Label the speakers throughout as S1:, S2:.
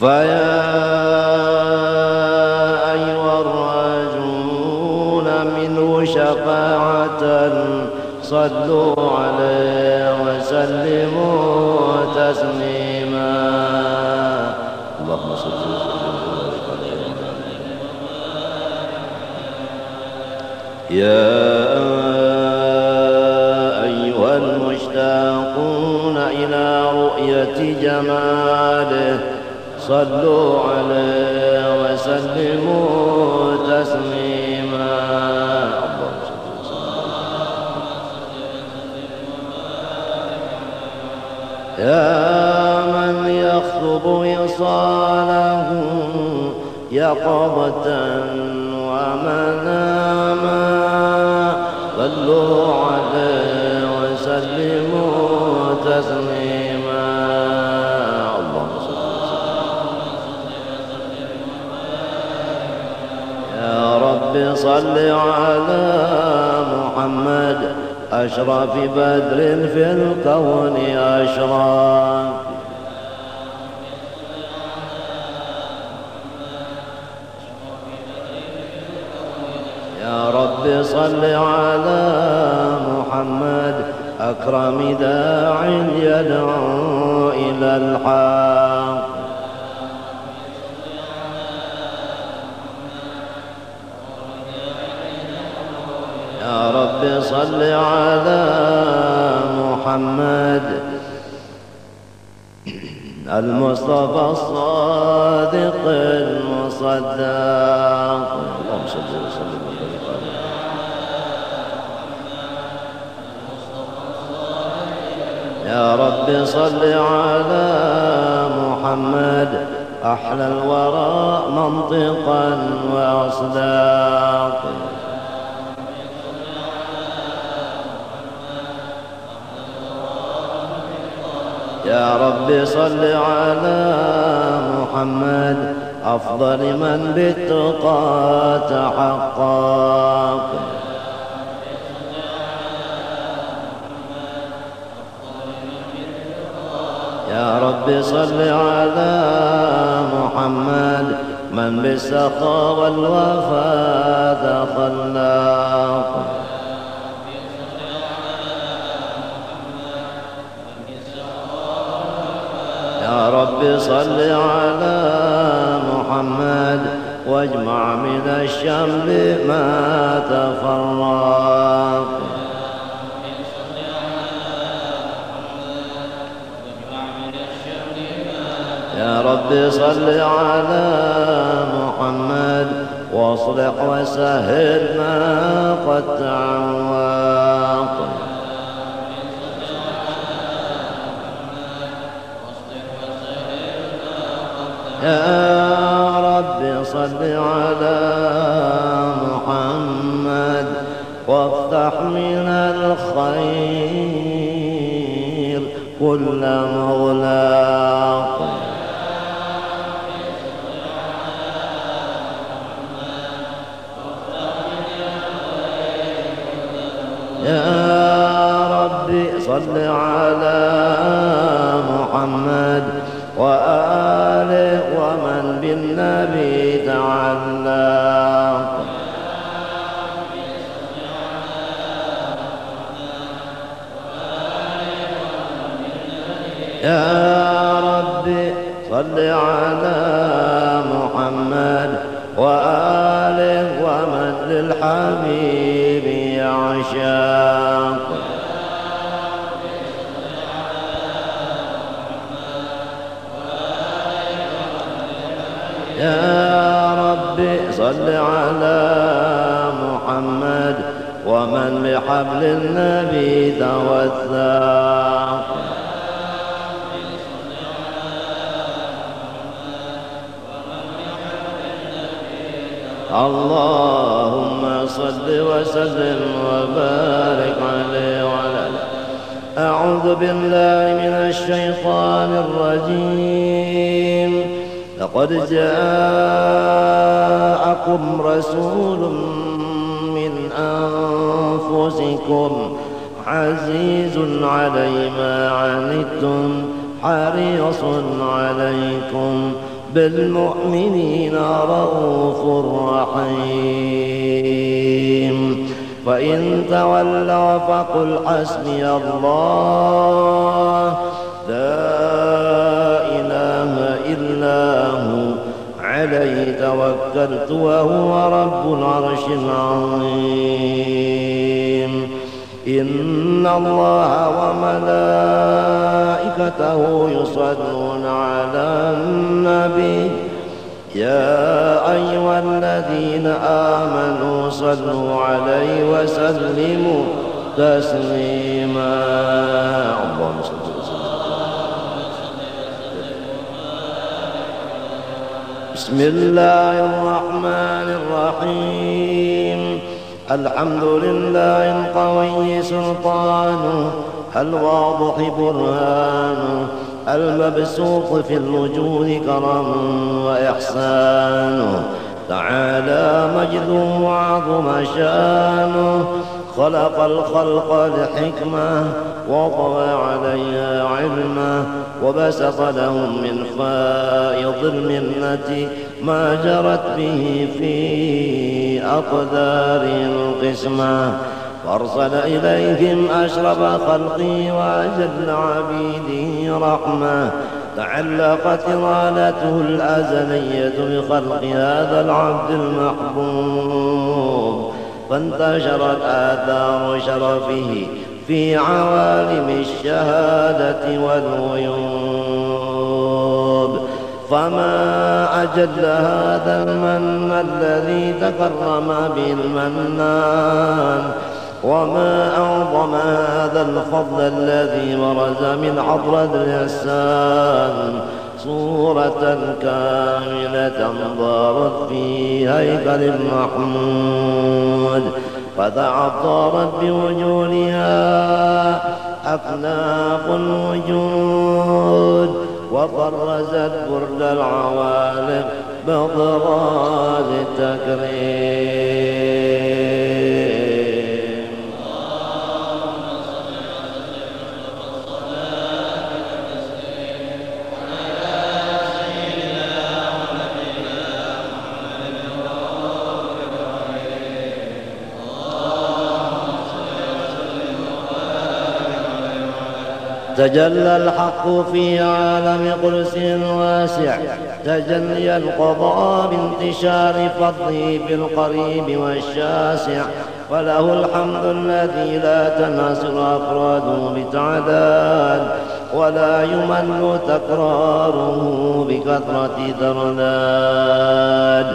S1: فيا أيها الراجون منه شفاعة صلوا عليه وسلموا تسليما. اللهم صل وسلم. يا أيها المشتاقون إلى رؤية جماله صلوا عليه وسلموا تسليما. يا من يخطب وصاله يقظة ومناما. صلوا عليه وسلموا تسليما. رب صل على محمد أشرف بدر في الكون أشرف. يا رب صل على محمد أكرم داع يدعو إلى الحق. على محمد. المصطفى الصادق المصدق. اللهم صل وسلم يا رب صل على محمد. أحلى الورى منطقا وأصداقا. يا رب صل على محمد أفضل من بالتقى تحقق. يا رب صل على محمد من بالسخاء والوفاء تخلق رب صل على محمد واجمع من الشمل ما تفرق. يا رب صل على محمد واصلح وسهل ما قد تعوق صل على محمد وافتح من الخير كل مغلاق يا رب صل على محمد وآله ومن بالنبي تعلق يا رب صل على محمد وآله ومن للحبيب يعشق. صل على محمد ومن بحبل النبي توثق اللهم صل وسلم وبارك عليه وعلى أعوذ بالله من الشيطان الرجيم. لقد جاءكم رسول من أنفسكم عزيز علي ما عنتم حريص عليكم بالمؤمنين رؤوف رحيم. فإن تولوا فقل حسبي الله. لا إلا هو عليه توكلت وهو رب العرش العظيم إن الله وملائكته يصلون على النبي يا أيها الذين آمنوا صلوا عليه وسلموا تسليما اللهم صل بسم الله الرحمن الرحيم. الحمد لله القوي سلطانه الواضح برهانه المبسوط في الوجود كرم وإحسانه. تعالى مجده وعظم شانه. خلق الخلق لحكمة وطوى عليها علمه وبسط لهم من فائض المنة ما جرت به في أقدار القسمة. فأرسل إليهم أشرف خلقه وأجل عبيده رحمة. تعلقت إرادته الأزلية بخلق هذا العبد المحبوب. فانتشرت آثار شرفه في عوالم الشهادة والغيوب. فما أجل هذا المن الذي تكرم به المنان وما أعظم هذا الفضل الذي برز من حضرة الإحسان صورة كاملة ضارت في هيكل محمود فتعطرت بوجودها أكناف الوجود وبرزت برد العوالم بضراز التكريم. تجلى الحق في عالم قدس واسع تجلي القضاء بانتشار فضله بالقريب والشاسع. وله الحمد الذي لا تناصر أفراده بتعداد ولا يمل تكراره بكثرة ترداد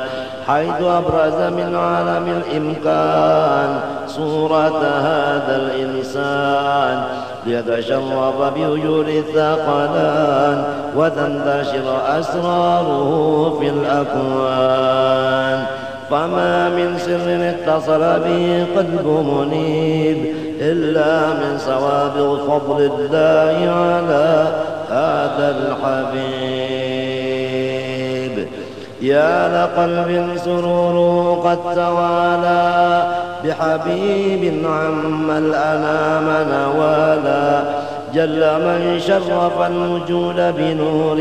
S1: حيث أبرز من عالم الإمكان صورة هذا الإنسان ليتشرف بوجود الثقلان وتنتشر أسراره في الأكوان. فما من سر اتصل به قلب منيب إلا من صواب فضل الله على هذا الحبيب. يا لقلب سروره قد توالى بحبيب عم الأنام نوالا جل من شرف الوجود بنور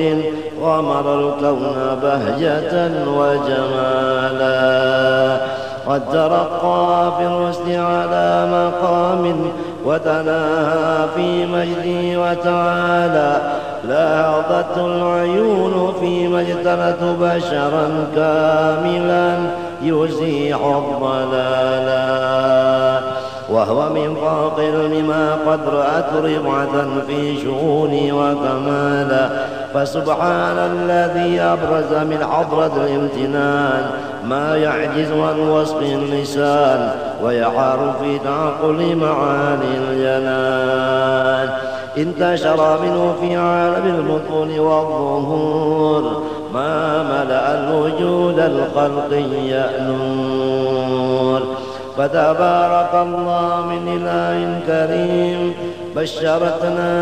S1: غمر الكون بهجة وجمالا. قد ترقى في الرسل على مقام وتناهى في مجدي وتعالى. لاحظت العيون فيما اجتنت بشرا كاملا. يزيح الضلالا وهو من فوق علم ما قد رأت ربعة في شؤوني وكمالا فسبحان الذي أبرز من حضرة الامتنان. ما يعجز عن وصف اللسان. ويحار في تعقل معاني الجنان. انتشر منه في عالم البطون والظهور. ما ملأ الوجود الخلقي نور. فتبارك الله من إله كريم بشرتنا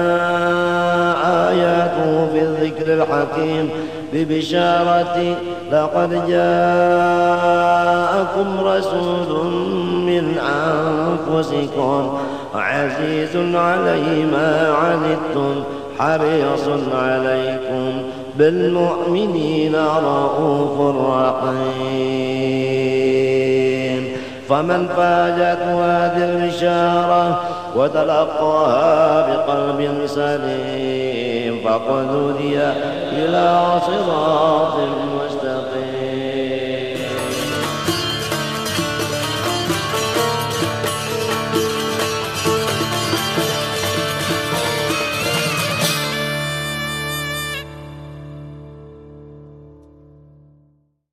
S1: آياته في الذكر الحكيم ببشارة لقد جاءكم رسول من أنفسكم عزيز عليه ما عنتم حريص عليكم. بالمؤمنين رؤوف رحيم. فمن فاجت هذه البشارة وتلقاها بقلب سليم فقد هدي إلى صراط مستقيم